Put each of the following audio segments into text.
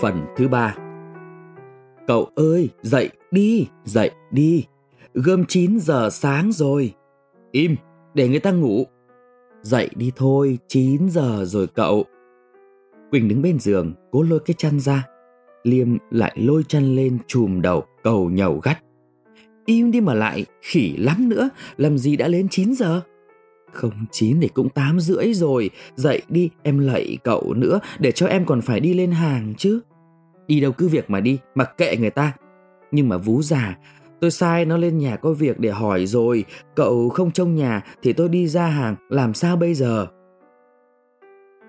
Phần thứ ba Cậu ơi, dậy đi, dậy đi. Gươm 9 giờ sáng rồi. Im, để người ta ngủ. Dậy đi thôi, 9 giờ rồi cậu. Quỳnh đứng bên giường, cố lôi cái chăn ra. Liêm lại lôi chân lên chùm đầu, cầu nhầu gắt. Im đi mà lại, khỉ lắm nữa, làm gì đã đến 9 giờ? Không, chín thì cũng tám rưỡi rồi. Dậy đi, em lạy cậu nữa, Để cho em còn phải đi lên hàng chứ. Đi đâu cứ việc mà đi, Mặc kệ người ta. Nhưng mà vú già, Tôi sai nó lên nhà có việc để hỏi rồi. Cậu không trông nhà Thì tôi đi ra hàng, Làm sao bây giờ?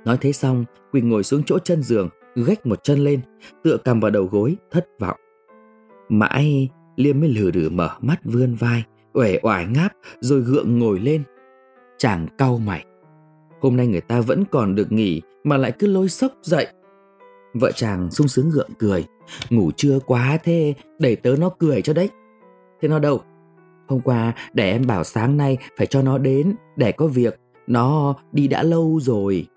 Nói thế xong, Quỳnh ngồi xuống chỗ chân giường, Gách một chân lên, Tựa cầm vào đầu gối, Thất vọng. Mãi Liêm mới lừ đừ mở mắt vươn vai, uể oải ngáp, Rồi gượng ngồi lên. Chàng cau mày. Hôm nay người ta vẫn còn được nghỉ Mà lại cứ lôi sốc dậy. Vợ chàng sung sướng gượng cười. Ngủ trưa quá thế, Để tớ nó cười cho đấy. Thế nó đâu? Hôm qua để em bảo sáng nay Phải cho nó đến Để có việc. Nó đi đã lâu rồi.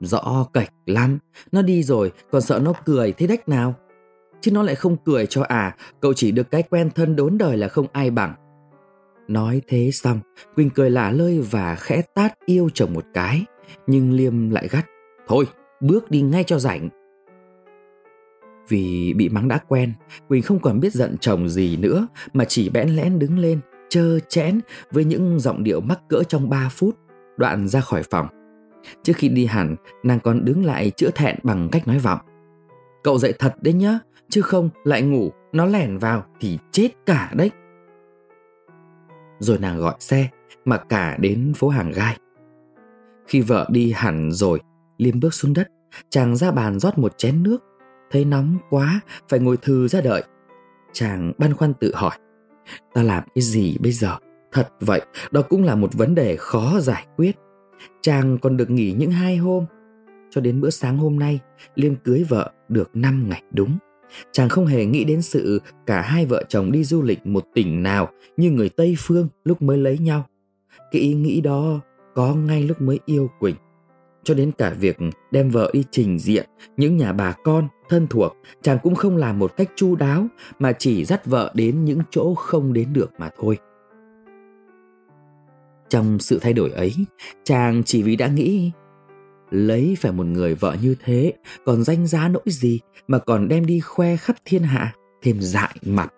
Rõ cạch lắm. Nó đi rồi, còn sợ nó cười thế đách nào? Chứ nó lại không cười cho à. Cậu chỉ được cái quen thân đốn đời là không ai bằng. Nói thế xong, Quỳnh cười lả lơi và khẽ tát yêu chồng một cái. Nhưng Liêm lại gắt. Thôi, bước đi ngay cho rảnh. Vì bị mắng đã quen, Quỳnh không còn biết giận chồng gì nữa mà chỉ bẽn lẽn đứng lên, chơ chẽn với những giọng điệu mắc cỡ trong 3 phút, đoạn ra khỏi phòng. Trước khi đi hẳn, nàng còn đứng lại chữa thẹn bằng cách nói vọng. Cậu dậy thật đấy nhá, chứ không lại ngủ, nó lẻn vào thì chết cả đấy rồi nàng gọi xe mà cả đến phố hàng gai. Khi vợ đi hẳn rồi, Liêm bước xuống đất, chàng ra bàn rót một chén nước, thấy nóng quá, phải ngồi thư ra đợi. Chàng băn khoăn tự hỏi, ta làm cái gì bây giờ? Thật vậy, đó cũng là một vấn đề khó giải quyết. Chàng còn được nghỉ những hai hôm. Cho đến bữa sáng hôm nay, Liêm cưới vợ được 5 ngày đúng. Chàng không hề nghĩ đến sự cả hai vợ chồng đi du lịch một tỉnh nào như người Tây Phương lúc mới lấy nhau. Cái ý nghĩ đó có ngay lúc mới yêu Quỳnh. Cho đến cả việc đem vợ đi trình diện những nhà bà con, thân thuộc, chàng cũng không làm một cách chu đáo mà chỉ dắt vợ đến những chỗ không đến được mà thôi. Trong sự thay đổi ấy, chàng chỉ vì đã nghĩ Lấy phải một người vợ như thế, Còn danh giá nỗi gì Mà còn đem đi khoe khắp thiên hạ, Thêm dại mặt?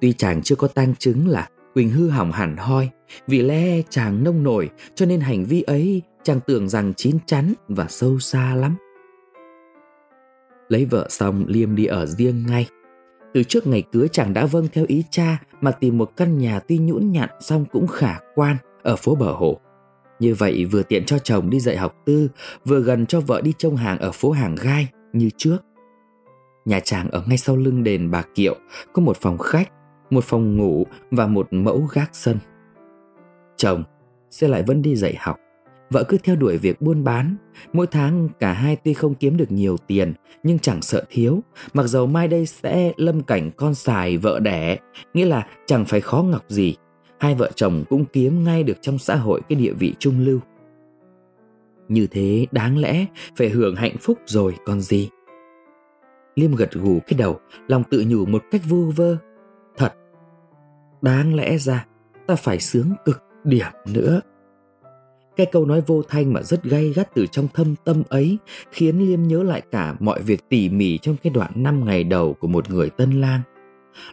Tuy chàng chưa có tang chứng là Quỳnh hư hỏng hẳn hoi, Vì lẽ chàng nông nổi, Cho nên hành vi ấy chàng tưởng rằng chín chắn Và sâu xa lắm. Lấy vợ xong Liêm đi ở riêng ngay. Từ trước ngày cưới chàng đã vâng theo ý cha Mà tìm một căn nhà tuy nhũn nhặn Xong cũng khả quan Ở phố bờ hồ như vậy vừa tiện cho chồng đi dạy học tư, vừa gần cho vợ đi trông hàng ở phố hàng gai như trước. Nhà chàng ở ngay sau lưng đền bà Kiệu có một phòng khách, một phòng ngủ và một mẫu gác sân. Chồng sẽ lại vẫn đi dạy học, vợ cứ theo đuổi việc buôn bán. Mỗi tháng cả hai tuy không kiếm được nhiều tiền nhưng chẳng sợ thiếu, mặc dầu mai đây sẽ lâm cảnh con xài vợ đẻ, nghĩa là chẳng phải khó ngọc gì hai vợ chồng cũng kiếm ngay được trong xã hội cái địa vị trung lưu. Như thế đáng lẽ phải hưởng hạnh phúc rồi còn gì. Liêm gật gù cái đầu, lòng tự nhủ một cách vu vơ. Thật, đáng lẽ ra ta phải sướng cực điểm nữa. Cái câu nói vô thanh mà rất gay gắt từ trong thâm tâm ấy khiến Liêm nhớ lại cả mọi việc tỉ mỉ trong cái đoạn năm ngày đầu của một người tân lang.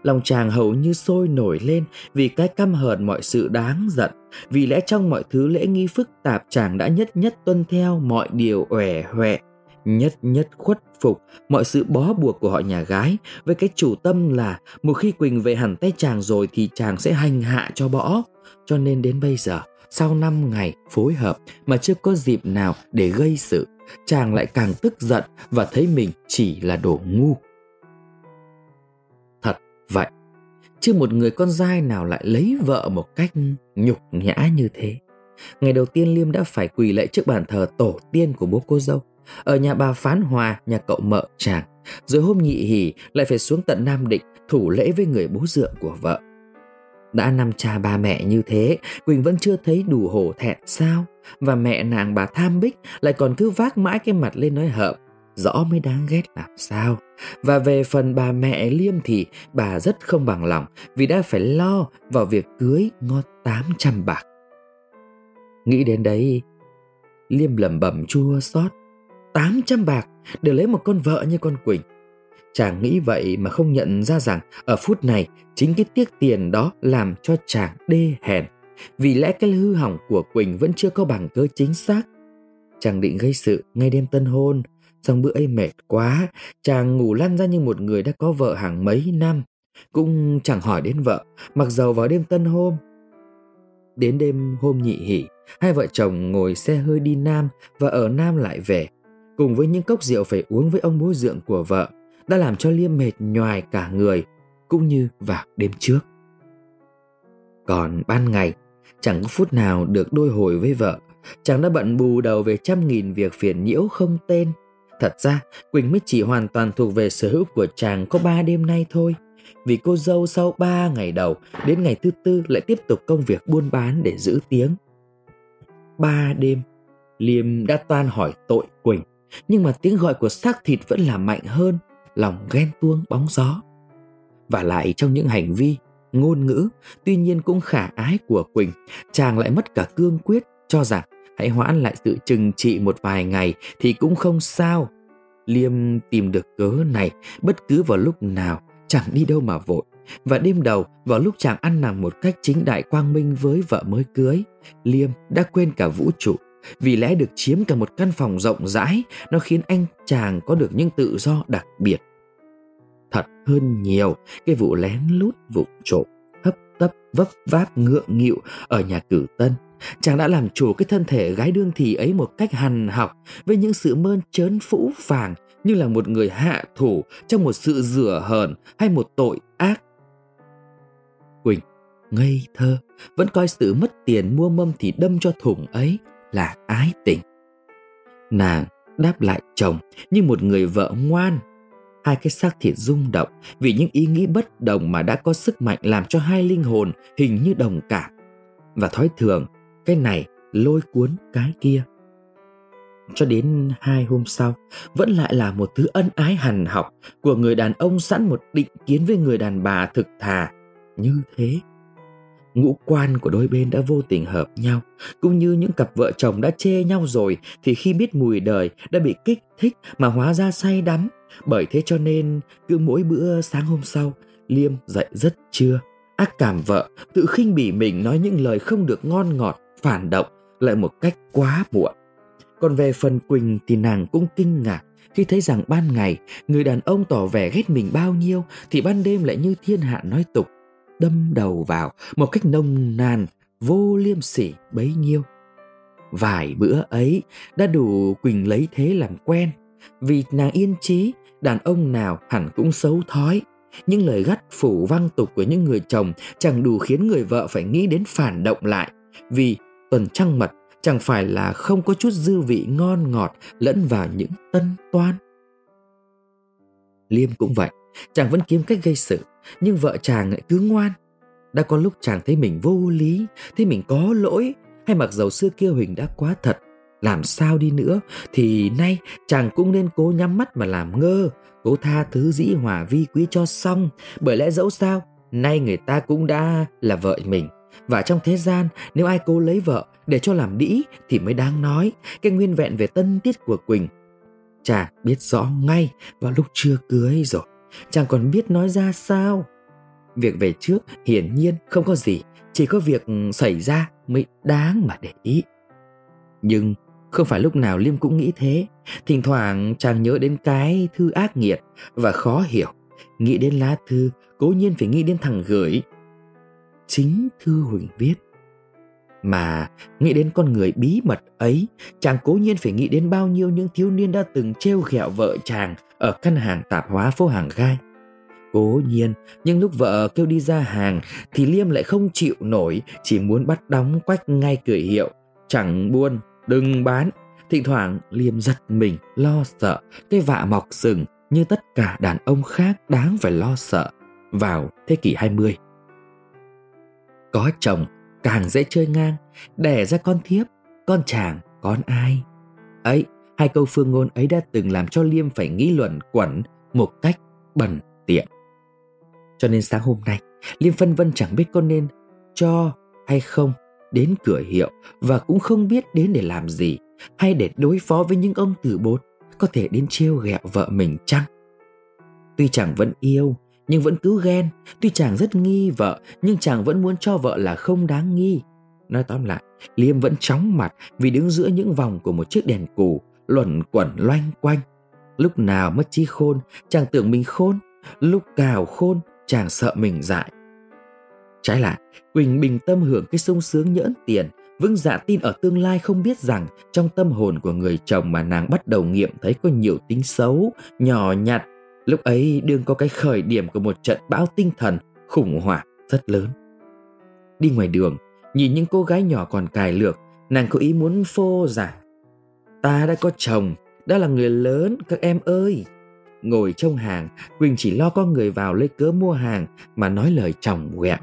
Lòng chàng hầu như sôi nổi lên vì cái căm hờn mọi sự đáng giận. Vì lẽ trong mọi thứ lễ nghi phức tạp chàng đã nhất nhất tuân theo mọi điều ẻ hoẹ, nhất nhất khuất phục mọi sự bó buộc của họ nhà gái với cái chủ tâm là một khi Quỳnh về hẳn tay chàng rồi thì chàng sẽ hành hạ cho bỏ. Cho nên đến bây giờ, sau 5 ngày phối hợp mà chưa có dịp nào để gây sự, chàng lại càng tức giận và thấy mình chỉ là đồ ngu vậy. Chứ một người con trai nào lại lấy vợ một cách nhục nhã như thế. Ngày đầu tiên Liêm đã phải quỳ lạy trước bàn thờ tổ tiên của bố cô dâu. Ở nhà bà Phán Hòa, nhà cậu mợ chàng. Rồi hôm nhị hỉ lại phải xuống tận Nam Định thủ lễ với người bố dượng của vợ. Đã năm cha ba mẹ như thế, Quỳnh vẫn chưa thấy đủ hổ thẹn sao? Và mẹ nàng bà Tham Bích lại còn cứ vác mãi cái mặt lên nói hợm rõ mới đáng ghét làm sao. Và về phần bà mẹ Liêm thì bà rất không bằng lòng vì đã phải lo vào việc cưới ngót 800 bạc. Nghĩ đến đấy, Liêm lẩm bẩm chua xót 800 bạc để lấy một con vợ như con Quỳnh. Chàng nghĩ vậy mà không nhận ra rằng ở phút này chính cái tiếc tiền đó làm cho chàng đê hèn. Vì lẽ cái hư hỏng của Quỳnh vẫn chưa có bằng cớ chính xác. Chàng định gây sự ngay đêm tân hôn, xong bữa ấy mệt quá, chàng ngủ lăn ra như một người đã có vợ hàng mấy năm. Cũng chẳng hỏi đến vợ, mặc dầu vào đêm tân hôn. Đến đêm hôm nhị hỷ, hai vợ chồng ngồi xe hơi đi Nam và ở Nam lại về. Cùng với những cốc rượu phải uống với ông bố dượng của vợ, đã làm cho Liêm mệt nhoài cả người, cũng như vào đêm trước. Còn ban ngày, chẳng có phút nào được đôi hồi với vợ, chàng đã bận bù đầu về trăm nghìn việc phiền nhiễu không tên. Thật ra, Quỳnh mới chỉ hoàn toàn thuộc về sở hữu của chàng có ba đêm nay thôi. Vì cô dâu sau ba ngày đầu đến ngày thứ tư lại tiếp tục công việc buôn bán để giữ tiếng. Ba đêm, Liêm đã toan hỏi tội Quỳnh, nhưng mà tiếng gọi của xác thịt vẫn là mạnh hơn, lòng ghen tuông bóng gió. Và lại trong những hành vi, ngôn ngữ, tuy nhiên cũng khả ái của Quỳnh, chàng lại mất cả cương quyết cho rằng hãy hoãn lại sự trừng trị một vài ngày thì cũng không sao. Liêm tìm được cớ này bất cứ vào lúc nào, chẳng đi đâu mà vội. Và đêm đầu, vào lúc chàng ăn nằm một cách chính đại quang minh với vợ mới cưới, Liêm đã quên cả vũ trụ. Vì lẽ được chiếm cả một căn phòng rộng rãi, nó khiến anh chàng có được những tự do đặc biệt. Thật hơn nhiều cái vụ lén lút vụ trộm, hấp tấp vấp váp ngượng nghịu ở nhà cử tân chàng đã làm chủ cái thân thể gái đương thì ấy một cách hằn học với những sự mơn trớn phũ phàng như là một người hạ thủ trong một sự rửa hờn hay một tội ác. Quỳnh, ngây thơ, vẫn coi sự mất tiền mua mâm thì đâm cho thủng ấy là ái tình. Nàng đáp lại chồng như một người vợ ngoan. Hai cái xác thịt rung động vì những ý nghĩ bất đồng mà đã có sức mạnh làm cho hai linh hồn hình như đồng cảm. Và thói thường cái này, lôi cuốn cái kia. Cho đến hai hôm sau, vẫn lại là một thứ ân ái hằn học của người đàn ông sẵn một định kiến với người đàn bà thực thà. Như thế, ngũ quan của đôi bên đã vô tình hợp nhau. Cũng như những cặp vợ chồng đã chê nhau rồi, thì khi biết mùi đời đã bị kích thích mà hóa ra say đắm. Bởi thế cho nên, cứ mỗi bữa sáng hôm sau, liêm dậy rất trưa, ác cảm vợ tự khinh bỉ mình nói những lời không được ngon ngọt phản động lại một cách quá muộn. Còn về phần Quỳnh thì nàng cũng kinh ngạc khi thấy rằng ban ngày người đàn ông tỏ vẻ ghét mình bao nhiêu thì ban đêm lại như thiên hạ nói tục, đâm đầu vào một cách nông nàn, vô liêm sỉ bấy nhiêu. Vài bữa ấy đã đủ Quỳnh lấy thế làm quen, vì nàng yên trí, đàn ông nào hẳn cũng xấu thói. Những lời gắt phủ văng tục của những người chồng chẳng đủ khiến người vợ phải nghĩ đến phản động lại, vì tuần trăng mật chẳng phải là không có chút dư vị ngon ngọt lẫn vào những tân toan. Liêm cũng vậy, chàng vẫn kiếm cách gây sự, nhưng vợ chàng lại cứ ngoan. Đã có lúc chàng thấy mình vô lý, thấy mình có lỗi, hay mặc dầu xưa kia Huỳnh đã quá thật, làm sao đi nữa thì nay chàng cũng nên cố nhắm mắt mà làm ngơ, cố tha thứ dĩ hòa vi quý cho xong, bởi lẽ dẫu sao, nay người ta cũng đã là vợ mình, và trong thế gian, nếu ai cố lấy vợ để cho làm đĩ thì mới đáng nói cái nguyên vẹn về tân tiết của Quỳnh. Chàng biết rõ ngay vào lúc chưa cưới rồi, chàng còn biết nói ra sao. Việc về trước hiển nhiên không có gì, chỉ có việc ừ, xảy ra mới đáng mà để ý. Nhưng không phải lúc nào Liêm cũng nghĩ thế, thỉnh thoảng chàng nhớ đến cái thư ác nghiệt và khó hiểu. Nghĩ đến lá thư, cố nhiên phải nghĩ đến thằng gửi chính Thư Huỳnh viết. Mà nghĩ đến con người bí mật ấy, chàng cố nhiên phải nghĩ đến bao nhiêu những thiếu niên đã từng trêu ghẹo vợ chàng ở căn hàng tạp hóa phố hàng gai. Cố nhiên, nhưng lúc vợ kêu đi ra hàng thì Liêm lại không chịu nổi, chỉ muốn bắt đóng quách ngay cửa hiệu. Chẳng buôn, đừng bán. Thỉnh thoảng Liêm giật mình, lo sợ, cái vạ mọc sừng như tất cả đàn ông khác đáng phải lo sợ vào thế kỷ 20. Có chồng càng dễ chơi ngang, đẻ ra con thiếp, con chàng, con ai. Ấy, Hai câu phương ngôn ấy đã từng làm cho Liêm phải nghĩ luận quẩn một cách bẩn tiện. Cho nên sáng hôm nay, Liêm phân vân chẳng biết có nên cho hay không đến cửa hiệu và cũng không biết đến để làm gì hay để đối phó với những ông tử bột có thể đến trêu ghẹo vợ mình chăng? Tuy chẳng vẫn yêu nhưng vẫn cứ ghen, tuy chàng rất nghi vợ nhưng chàng vẫn muốn cho vợ là không đáng nghi. Nói tóm lại, Liêm vẫn chóng mặt vì đứng giữa những vòng của một chiếc đèn cù luẩn quẩn loanh quanh. Lúc nào mất trí khôn, chàng tưởng mình khôn, lúc cào khôn, chàng sợ mình dại. Trái lại, Quỳnh bình tâm hưởng cái sung sướng nhỡn tiền, vững dạ tin ở tương lai không biết rằng trong tâm hồn của người chồng mà nàng bắt đầu nghiệm thấy có nhiều tính xấu, nhỏ nhặt. Lúc ấy đương có cái khởi điểm của một trận bão tinh thần khủng hoảng rất lớn. Đi ngoài đường, nhìn những cô gái nhỏ còn cài lược, nàng có ý muốn phô giảng. Ta đã có chồng, đã là người lớn các em ơi. Ngồi trong hàng, Quỳnh chỉ lo có người vào lấy cớ mua hàng mà nói lời chồng quẹo.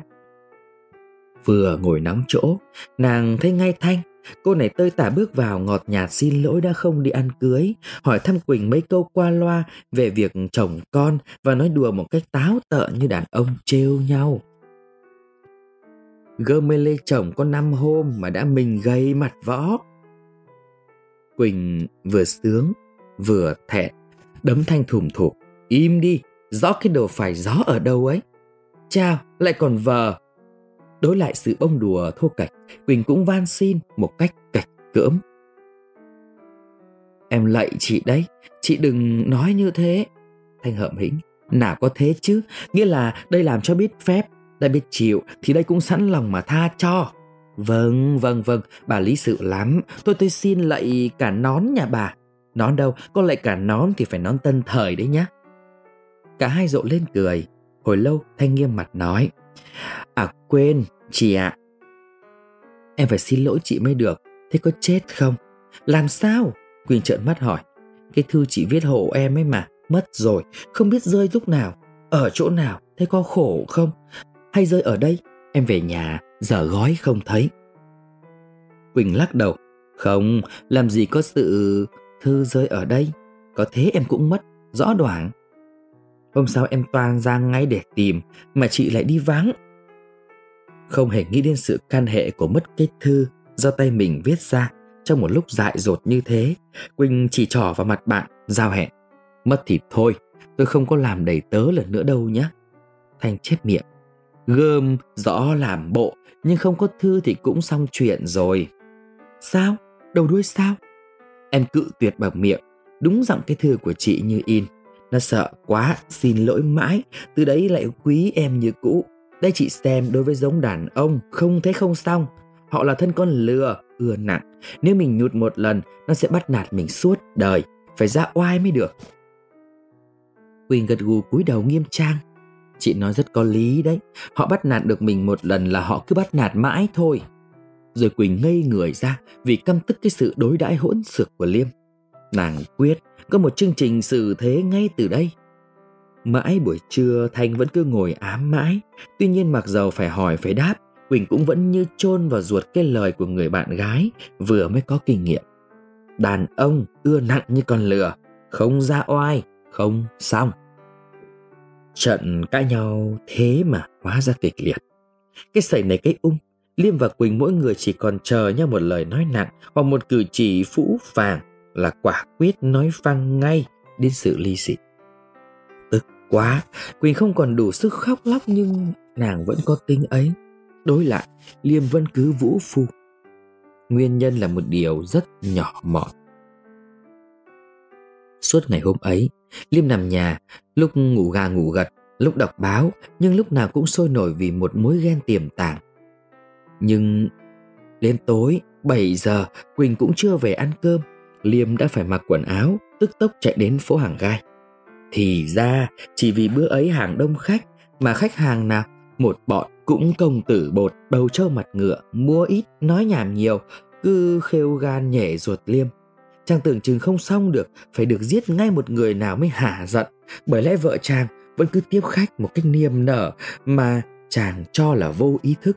Vừa ngồi nóng chỗ, nàng thấy ngay Thanh, cô này tơi tả bước vào ngọt nhạt xin lỗi đã không đi ăn cưới, hỏi thăm Quỳnh mấy câu qua loa về việc chồng con và nói đùa một cách táo tợn như đàn ông trêu nhau. Gơ mê lê chồng có năm hôm mà đã mình gây mặt võ. Quỳnh vừa sướng, vừa thẹn, đấm Thanh thùm thụp. Im đi, rõ cái đồ phải gió ở đâu ấy. Chào, lại còn vờ, Đối lại sự bông đùa thô cạch, Quỳnh cũng van xin một cách cạch cỡm. Em lạy chị đấy, chị đừng nói như thế. Thanh hậm hĩnh, nào có thế chứ, nghĩa là đây làm cho biết phép, đã biết chịu thì đây cũng sẵn lòng mà tha cho. Vâng, vâng, vâng, bà lý sự lắm, tôi tôi xin lạy cả nón nhà bà. Nón đâu, có lại cả nón thì phải nón tân thời đấy nhá. Cả hai rộ lên cười, hồi lâu Thanh nghiêm mặt nói. À quên, chị ạ. À. Em phải xin lỗi chị mới được, thế có chết không? Làm sao? Quỳnh trợn mắt hỏi. Cái thư chị viết hộ em ấy mà, mất rồi, không biết rơi lúc nào, ở chỗ nào, thế có khổ không? Hay rơi ở đây, em về nhà, giờ gói không thấy. Quỳnh lắc đầu. Không, làm gì có sự thư rơi ở đây, có thế em cũng mất, rõ đoảng. Hôm sau em toàn ra ngay để tìm, mà chị lại đi vắng không hề nghĩ đến sự can hệ của mất kết thư do tay mình viết ra trong một lúc dại dột như thế. Quỳnh chỉ trỏ vào mặt bạn, giao hẹn. Mất thì thôi, tôi không có làm đầy tớ lần nữa đâu nhé. Thanh chép miệng. Gơm, rõ làm bộ, nhưng không có thư thì cũng xong chuyện rồi. Sao? Đầu đuôi sao? Em cự tuyệt bằng miệng, đúng giọng cái thư của chị như in. Nó sợ quá, xin lỗi mãi, từ đấy lại quý em như cũ. Đây chị xem đối với giống đàn ông không thấy không xong. Họ là thân con lừa, ưa nặng. Nếu mình nhụt một lần, nó sẽ bắt nạt mình suốt đời. Phải ra oai mới được. Quỳnh gật gù cúi đầu nghiêm trang. Chị nói rất có lý đấy. Họ bắt nạt được mình một lần là họ cứ bắt nạt mãi thôi. Rồi Quỳnh ngây người ra vì căm tức cái sự đối đãi hỗn xược của Liêm. Nàng quyết có một chương trình xử thế ngay từ đây. Mãi buổi trưa, Thanh vẫn cứ ngồi ám mãi. Tuy nhiên mặc dầu phải hỏi, phải đáp, Quỳnh cũng vẫn như chôn vào ruột cái lời của người bạn gái Vừa mới có kinh nghiệm. Đàn ông ưa nặng như con lừa, Không ra oai, Không xong. Trận cãi nhau thế mà hóa ra kịch liệt. Cái sẩy này cái ung, Liêm và Quỳnh mỗi người chỉ còn chờ nhau một lời nói nặng Hoặc một cử chỉ phũ phàng. Là quả quyết nói văng ngay đến sự ly dị. Quá, Quỳnh không còn đủ sức khóc lóc nhưng nàng vẫn có tính ấy. Đối lại, Liêm vẫn cứ vũ phu. Nguyên nhân là một điều rất nhỏ mọn. Suốt ngày hôm ấy, Liêm nằm nhà, Lúc ngủ gà ngủ gật, Lúc đọc báo, Nhưng lúc nào cũng sôi nổi vì một mối ghen tiềm tàng. Nhưng Đến tối 7 giờ, Quỳnh cũng chưa về ăn cơm. Liêm đã phải mặc quần áo, Tức tốc chạy đến phố hàng gai. Thì ra, chỉ vì bữa ấy hàng đông khách, mà khách hàng nào, một bọn cũng công tử bột đầu trâu mặt ngựa mua ít, nói nhảm nhiều, cứ khêu gan nhảy ruột liêm. Chàng tưởng chừng không xong được, phải được giết ngay một người nào mới hả giận. Bởi lẽ vợ chàng vẫn cứ tiếp khách một cách niềm nở, mà chàng cho là vô ý thức.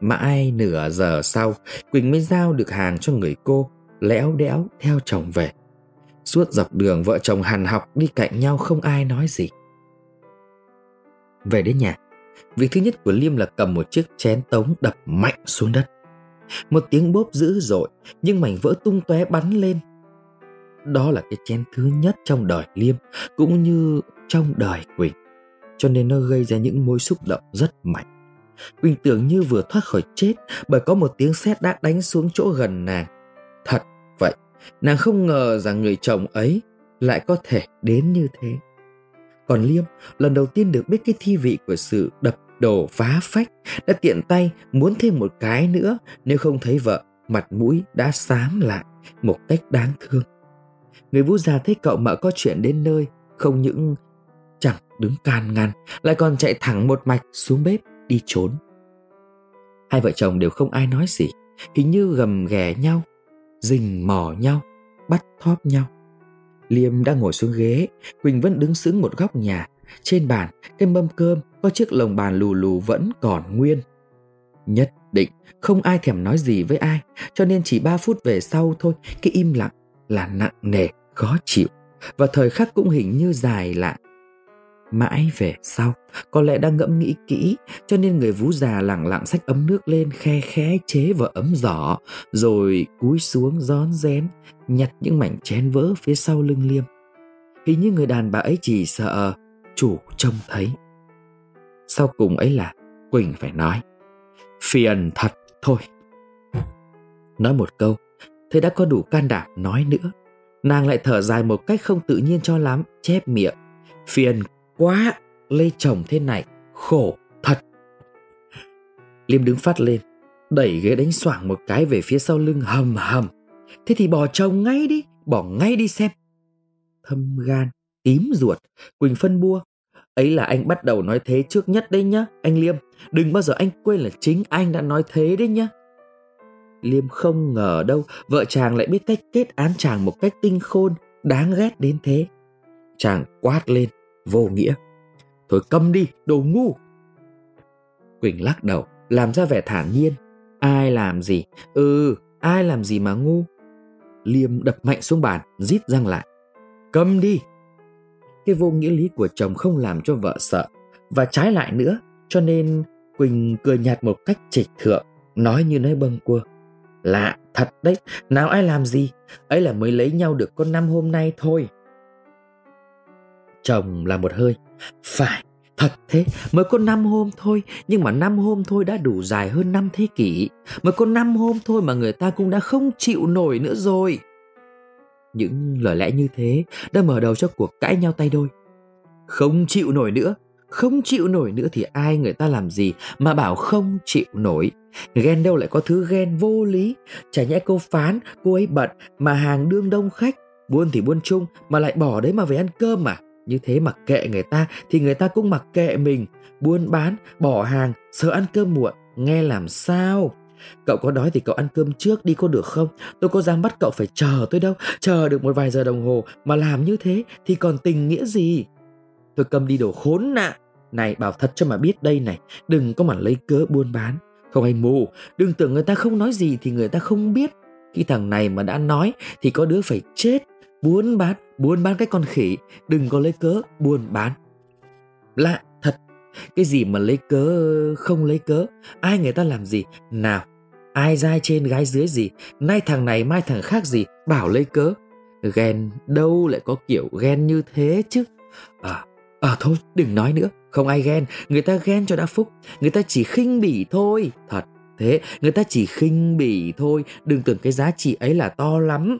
Mãi nửa giờ sau, quỳnh mới giao được hàng cho người cô léo đẽo theo chồng về Suốt dọc đường vợ chồng hàn học đi cạnh nhau không ai nói gì. Về đến nhà, việc thứ nhất của Liêm là cầm một chiếc chén tống đập mạnh xuống đất. Một tiếng bốp dữ dội, nhưng mảnh vỡ tung tóe bắn lên. Đó là cái chén thứ nhất trong đời Liêm, cũng như trong đời Quỳnh. Cho nên nó gây ra những mối xúc động rất mạnh. Quỳnh tưởng như vừa thoát khỏi chết bởi có một tiếng sét đã đánh xuống chỗ gần nàng. Thật nàng không ngờ rằng người chồng ấy lại có thể đến như thế. Còn Liêm lần đầu tiên được biết cái thi vị của sự đập đổ phá phách đã tiện tay muốn thêm một cái nữa nếu không thấy vợ mặt mũi đã xám lại một cách đáng thương. Người vũ già thấy cậu mợ có chuyện đến nơi không những chẳng đứng can ngăn lại còn chạy thẳng một mạch xuống bếp đi trốn. Hai vợ chồng đều không ai nói gì, hình như gầm ghè nhau, rình mò nhau, bắt thóp nhau. Liêm đã ngồi xuống ghế, Quỳnh vẫn đứng sững một góc nhà. Trên bàn, cái mâm cơm có chiếc lồng bàn lù lù vẫn còn nguyên. Nhất định không ai thèm nói gì với ai, cho nên chỉ 3 phút về sau thôi, cái im lặng là nặng nề, khó chịu. Và thời khắc cũng hình như dài lạ. Mãi về sau, có lẽ đang ngẫm nghĩ kỹ, cho nên người vú già lẳng lặng xách ấm nước lên khe khẽ chế vào ấm giỏ, rồi cúi xuống rón rén, nhặt những mảnh chén vỡ phía sau lưng liêm. Hình như người đàn bà ấy chỉ sợ chủ trông thấy. Sau cùng ấy là Quỳnh phải nói, phiền thật thôi. Nói một câu, thế đã có đủ can đảm nói nữa. Nàng lại thở dài một cách không tự nhiên cho lắm, chép miệng. Phiền quá, lấy chồng thế này, khổ thật. Liêm đứng phát lên, đẩy ghế đánh xoảng một cái về phía sau lưng hầm hầm. Thế thì bỏ chồng ngay đi, bỏ ngay đi xem. Thâm gan, tím ruột, Quỳnh phân bua. Ấy là anh bắt đầu nói thế trước nhất đấy nhá, anh Liêm. Đừng bao giờ anh quên là chính anh đã nói thế đấy nhá. Liêm không ngờ đâu vợ chàng lại biết cách kết án chàng một cách tinh khôn, đáng ghét đến thế. Chàng quát lên, vô nghĩa. Thôi câm đi, đồ ngu. Quỳnh lắc đầu, làm ra vẻ thản nhiên. Ai làm gì? Ừ, ai làm gì mà ngu? Liêm đập mạnh xuống bàn, rít răng lại. Câm đi! Cái vô nghĩa lý của chồng không làm cho vợ sợ. Và trái lại nữa, cho nên Quỳnh cười nhạt một cách trịch thượng, nói như nói bâng quơ. Lạ thật đấy, nào ai làm gì, ấy là mới lấy nhau được có năm hôm nay thôi. Chồng là một hơi, phải, Thật thế, mới có 5 hôm thôi, nhưng mà 5 hôm thôi đã đủ dài hơn 5 thế kỷ. Mới có 5 hôm thôi mà người ta cũng đã không chịu nổi nữa rồi. Những lời lẽ như thế đã mở đầu cho cuộc cãi nhau tay đôi. Không chịu nổi nữa, không chịu nổi nữa thì ai người ta làm gì mà bảo không chịu nổi. Ghen đâu lại có thứ ghen vô lý. Chả nhẽ cô phán cô ấy bận mà hàng đương đông khách. Buôn thì buôn chung mà lại bỏ đấy mà về ăn cơm mà. Như thế mặc kệ người ta thì người ta cũng mặc kệ mình. Buôn bán, bỏ hàng, sợ ăn cơm muộn. Nghe làm sao? Cậu có đói thì cậu ăn cơm trước đi có được không? Tôi có dám bắt cậu phải chờ tôi đâu. Chờ được một vài giờ đồng hồ mà làm như thế thì còn tình nghĩa gì? Tôi cầm đi đồ khốn nạn. Này bảo thật cho mà biết đây này, đừng có mà lấy cớ buôn bán. Không hay mù, đừng tưởng người ta không nói gì thì người ta không biết. Khi thằng này mà đã nói thì có đứa phải chết buôn bán buôn bán cái con khỉ, đừng có lấy cớ buôn bán. Lạ thật, cái gì mà lấy cớ, không lấy cớ, ai người ta làm gì, nào, ai dai trên gái dưới gì, nay thằng này, mai thằng khác gì, bảo lấy cớ. Ghen đâu lại có kiểu ghen như thế chứ? À à thôi, đừng nói nữa, không ai ghen, người ta ghen cho đã phúc, người ta chỉ khinh bỉ thôi, thật thế, người ta chỉ khinh bỉ thôi, đừng tưởng cái giá trị ấy là to lắm.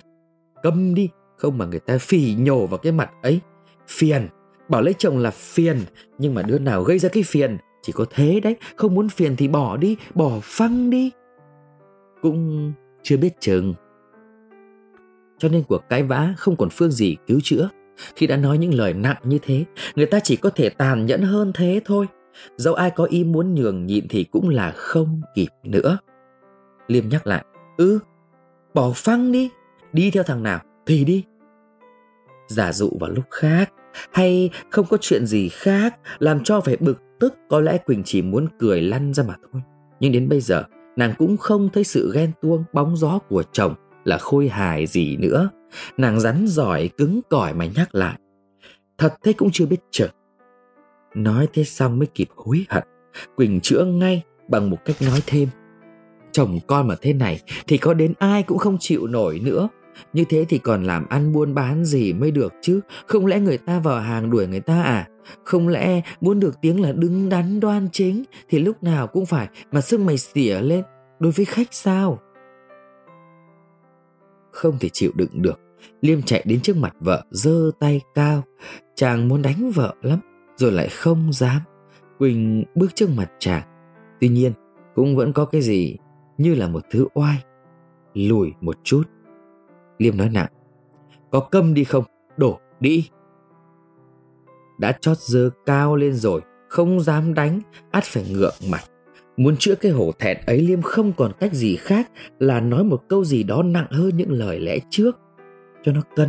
Câm đi không mà người ta phỉ nhổ vào cái mặt ấy. Phiền. Bảo lấy chồng là phiền nhưng mà đứa nào gây ra cái phiền chỉ có thế đấy. Không muốn phiền thì bỏ đi bỏ phăng đi. Cũng chưa biết chừng. Cho nên cuộc cái vã không còn phương gì cứu chữa. Khi đã nói những lời nặng như thế người ta chỉ có thể tàn nhẫn hơn thế thôi. Dẫu ai có ý muốn nhường nhịn thì cũng là không kịp nữa. Liêm nhắc lại ư ừ, bỏ phăng đi đi theo thằng nào thì đi giả dụ vào lúc khác, hay không có chuyện gì khác làm cho phải bực tức, có lẽ quỳnh chỉ muốn cười lăn ra mà thôi nhưng đến bây giờ, nàng cũng không thấy sự ghen tuông, bóng gió của chồng là khôi hài gì nữa Nàng rắn giỏi, cứng cỏi mà nhắc lại. Thật thế cũng chưa biết chừng. Nói thế xong mới kịp hối hận. Quỳnh chữa ngay bằng một cách nói thêm. Chồng con mà thế này thì có đến ai cũng không chịu nổi nữa. Như thế thì còn làm ăn buôn bán gì mới được chứ? Không lẽ người ta vào hàng đuổi người ta à? Không lẽ muốn được tiếng là đứng đắn đoan chính Thì lúc nào cũng phải mà sưng mày xỉa lên Đối với khách sao? Không thể chịu đựng được. Liêm chạy đến trước mặt vợ, giơ tay cao. Chàng muốn đánh vợ lắm, Rồi lại không dám. Quỳnh bước trước mặt chàng. Tuy nhiên, cũng vẫn có cái gì Như là một thứ oai. Lùi một chút. Liêm nói nặng. Có câm đi không? Đổ đi. Đã chót dơ cao lên rồi, Không dám đánh ắt phải ngượng mặt. Muốn chữa cái hổ thẹn ấy, Liêm không còn cách gì khác Là nói một câu gì đó nặng hơn những lời lẽ trước. Cho nó cân.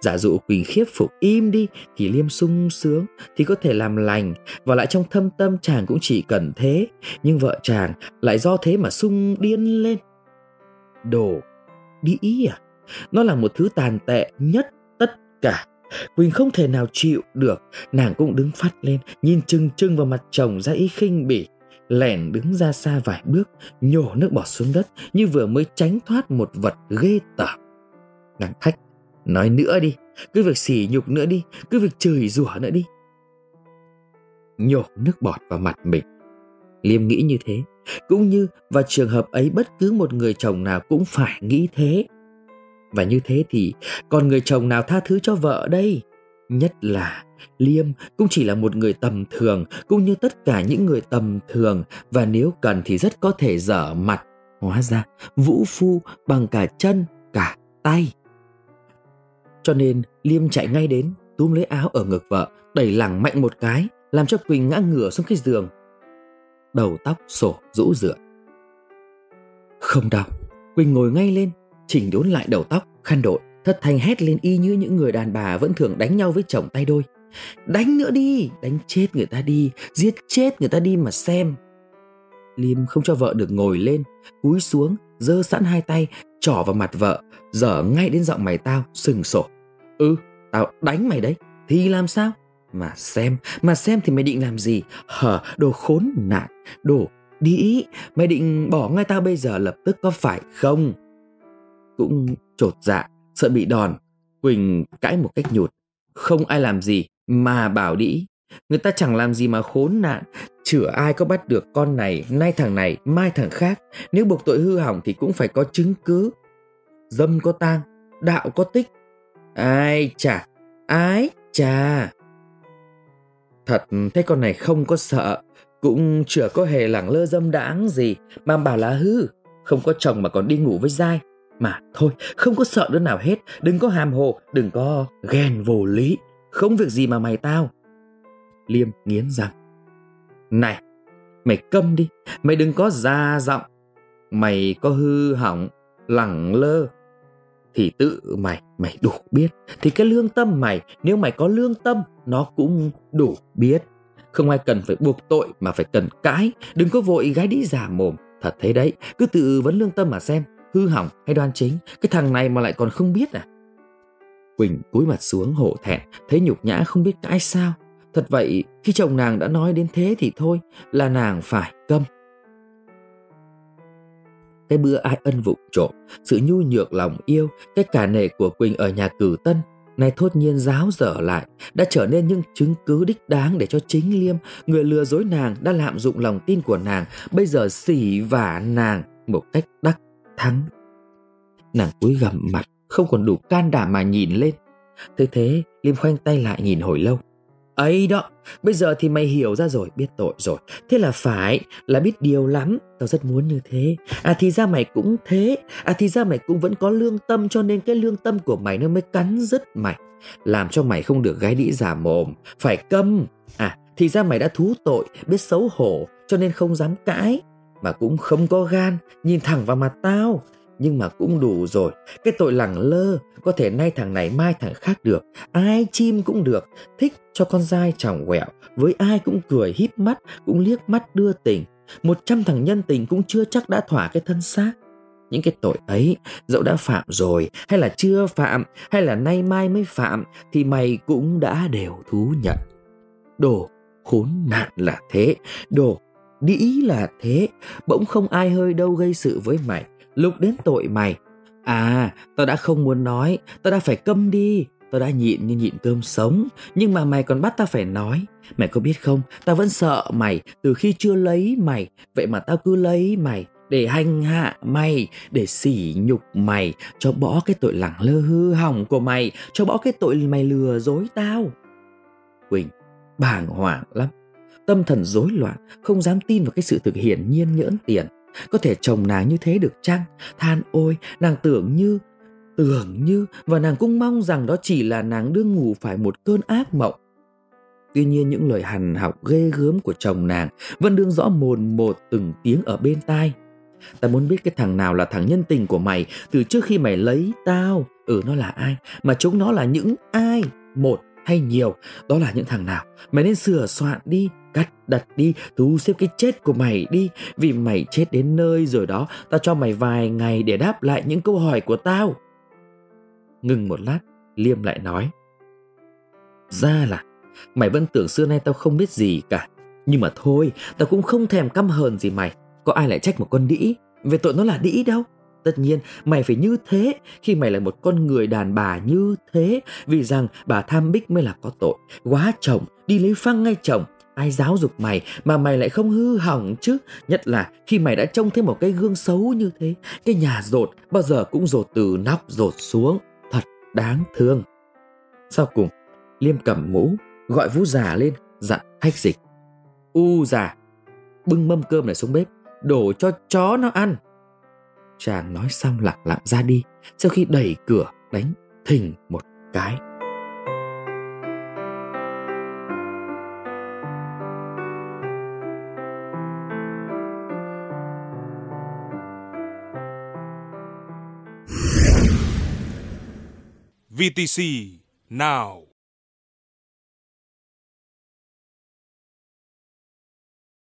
Giả dụ Quỳnh khiếp phục im đi, Thì Liêm sung sướng, Thì có thể làm lành. Và lại trong thâm tâm chàng cũng chỉ cần thế, Nhưng vợ chàng lại do thế mà sung điên lên. Đồ, Đi ý à? Nó là một thứ tàn tệ nhất tất cả. Quỳnh không thể nào chịu được, nàng cũng đứng phát lên, nhìn chừng chừng vào mặt chồng ra ý khinh bỉ. Lẻn đứng ra xa vài bước, nhổ nước bọt xuống đất như vừa mới tránh thoát một vật ghê tởm. Nàng thách, nói nữa đi, cứ việc xỉ nhục nữa đi, cứ việc chửi rủa nữa đi. Nhổ nước bọt vào mặt mình. Liêm nghĩ như thế, cũng như và trường hợp ấy bất cứ một người chồng nào cũng phải nghĩ thế. Và như thế thì còn người chồng nào tha thứ cho vợ đây? Nhất là Liêm cũng chỉ là một người tầm thường cũng như tất cả những người tầm thường và nếu cần thì rất có thể dở mặt. Hóa ra vũ phu bằng cả chân, cả tay. Cho nên Liêm chạy ngay đến túm lấy áo ở ngực vợ đẩy lẳng mạnh một cái làm cho Quỳnh ngã ngửa xuống cái giường. Đầu tóc sổ rũ rượi. Không đau, Quỳnh ngồi ngay lên chỉnh đốn lại đầu tóc, khăn đội, thất thanh hét lên y như những người đàn bà vẫn thường đánh nhau với chồng tay đôi. Đánh nữa đi, đánh chết người ta đi, giết chết người ta đi mà xem. Liêm không cho vợ được ngồi lên, cúi xuống, giơ sẵn hai tay, trỏ vào mặt vợ, dở ngay đến giọng mày tao, sừng sổ. Ừ, tao đánh mày đấy, thì làm sao? Mà xem, mà xem thì mày định làm gì? Hở, đồ khốn nạn, đồ đi, mày định bỏ ngay tao bây giờ lập tức có phải không? Cũng trột dạ, sợ bị đòn. Quỳnh cãi một cách nhụt. Không ai làm gì mà bảo đĩ. Người ta chẳng làm gì mà khốn nạn. Chửa ai có bắt được con này, nay thằng này, mai thằng khác. Nếu buộc tội hư hỏng thì cũng phải có chứng cứ. Dâm có tang, đạo có tích. Ai chà, ái chà. Thật thế con này không có sợ, cũng chưa có hề lẳng lơ dâm đãng gì mà bảo là hư. Không có chồng mà còn đi ngủ với dai mà thôi, không có sợ đứa nào hết, đừng có hàm hồ, đừng có ghen vô lý, không việc gì mà mày tao. Liêm nghiến răng. Này, mày câm đi, mày đừng có ra giọng. Mày có hư hỏng, lẳng lơ, thì tự mày, mày đủ biết. Thì cái lương tâm mày, nếu mày có lương tâm, nó cũng đủ biết. Không ai cần phải buộc tội mà phải cần cãi, đừng có vội gái đi giả mồm. Thật thế đấy, cứ tự vấn lương tâm mà xem, hư hỏng hay đoan chính, cái thằng này mà lại còn không biết à? Quỳnh cúi mặt xuống hổ thẹn, thấy nhục nhã không biết cãi sao. Thật vậy, khi chồng nàng đã nói đến thế thì thôi, là nàng phải câm. Cái bữa ai ân vụng trộm, sự nhu nhược lòng yêu, cái cả nể của quỳnh ở nhà cử tân, nay thốt nhiên giáo dở lại, đã trở nên những chứng cứ đích đáng để cho chính liêm, người lừa dối nàng, đã lạm dụng lòng tin của nàng, bây giờ xỉ vả nàng một cách đắc thắng. Nàng cúi gằm mặt, không còn đủ can đảm mà nhìn lên. Thế thế, Liêm khoanh tay lại nhìn hồi lâu. ấy đó, bây giờ thì mày hiểu ra rồi, biết tội rồi. Thế là phải, là biết điều lắm. Tao rất muốn như thế. À thì ra mày cũng thế. À thì ra mày cũng vẫn có lương tâm cho nên cái lương tâm của mày nó mới cắn rứt mày. Làm cho mày không được gái đĩ giả mồm. Phải câm. À thì ra mày đã thú tội, biết xấu hổ cho nên không dám cãi mà cũng không có gan, nhìn thẳng vào mặt tao. Nhưng mà cũng đủ rồi, cái tội lẳng lơ, có thể nay thằng này mai thằng khác được, ai chim cũng được, thích cho con dai chỏng quẹo, với ai cũng cười híp mắt, cũng liếc mắt đưa tình. Một trăm thằng nhân tình cũng chưa chắc đã thỏa cái thân xác. Những cái tội ấy, dẫu đã phạm rồi, hay là chưa phạm, hay là nay mai mới phạm, thì mày cũng đã đều thú nhận. Đồ khốn nạn là thế, đồ đĩ là thế, bỗng không ai hơi đâu gây sự với mày. Lúc đến tội mày. À tao đã không muốn nói, tao đã phải câm đi. Tao đã nhịn như nhịn cơm sống, nhưng mà mày còn bắt tao phải nói. Mày có biết không, tao vẫn sợ mày. Từ khi chưa lấy mày, vậy mà tao cứ lấy mày để hành hạ mày, để sỉ nhục mày, cho bỏ cái tội lẳng lơ hư hỏng của mày, cho bỏ cái tội mày lừa dối tao. Quỳnh, bàng hoàng lắm tâm thần rối loạn, không dám tin vào cái sự thực hiện nhiên nhỡn tiền có thể chồng nàng như thế được chăng? Than ôi, nàng tưởng như tưởng như và nàng cũng mong rằng đó chỉ là nàng đương ngủ phải một cơn ác mộng. Tuy nhiên những lời hằn học ghê gớm của chồng nàng vẫn đương rõ mồn một từng tiếng ở bên tai. Ta muốn biết cái thằng nào là thằng nhân tình của mày, từ trước khi mày lấy tao ừ nó là ai? Mà chúng nó là những ai? Một hay nhiều, đó là những thằng nào mày nên sửa soạn đi, cắt đặt đi thu xếp cái chết của mày đi. Vì mày chết đến nơi rồi đó tao cho mày vài ngày để đáp lại những câu hỏi của tao. Ngừng một lát, liêm lại nói, ra là, mày vẫn tưởng xưa nay tao không biết gì cả. Nhưng mà thôi, tao cũng không thèm căm hờn gì mày. Có ai lại trách một con đĩ? Về tội nó là đĩ đâu? Tất nhiên mày phải như thế khi mày là một con người đàn bà như thế. Vì rằng bà tham bích mới là có tội. Quá chồng, đi lấy phăng ngay chồng. Ai giáo dục mày mà mày lại không hư hỏng chứ? Nhất là khi mày đã trông thấy một cái gương xấu như thế. Cái nhà rột bao giờ cũng rột từ nóc rột xuống. Thật đáng thương. Sau cùng Liêm cầm mũ Gọi vũ già lên dặn hách dịch. U già Bưng mâm cơm này xuống bếp Đổ cho chó nó ăn. Chàng nói xong lặng lặng ra đi, Sau khi đẩy cửa đánh thình một cái VTC now.